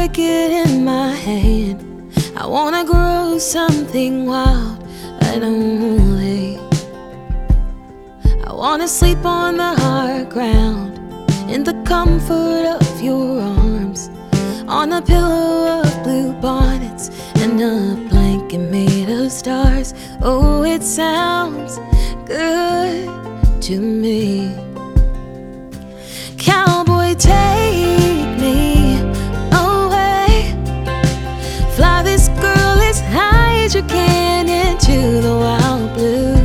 break it in my hand. I wanna grow something wild and unruly. I wanna sleep on the hard ground in the comfort of your arms, on a pillow of blue bonnets and a blanket made of stars. Oh, it sounds good to me. Can into the wild blue.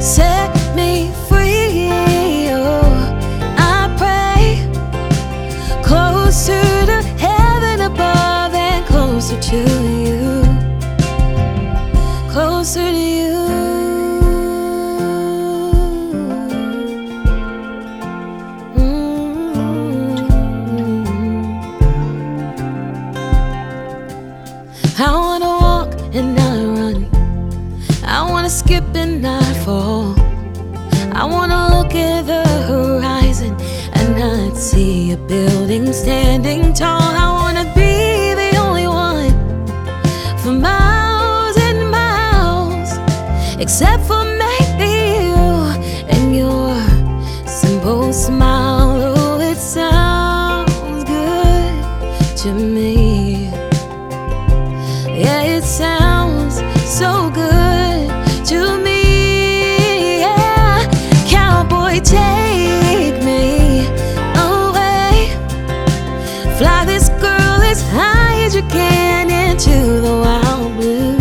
Set me free, oh, I pray. Closer to heaven above and closer to I wanna and not fall. I wanna look at the horizon and not see a building standing tall. I wanna be the only one for miles and miles, except for maybe you and your simple smile. Fly this girl as high as you can into the wild blue.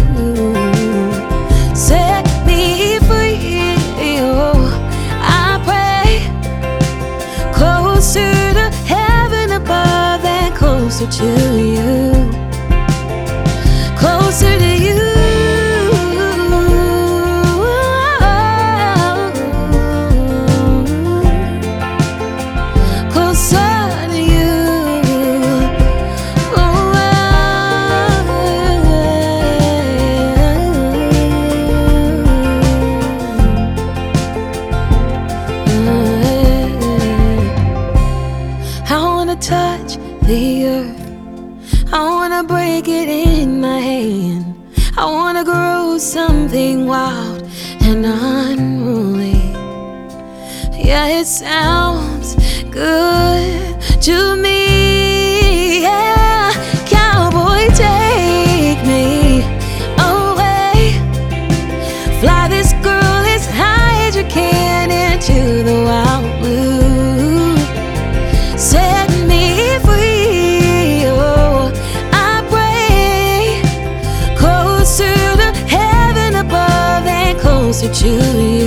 Set me free, oh, I pray. Closer to heaven above and closer to you closer to touch the earth. I wanna break it in my hand. I wanna grow something wild and unruly. Yeah, it sounds good to me. To you.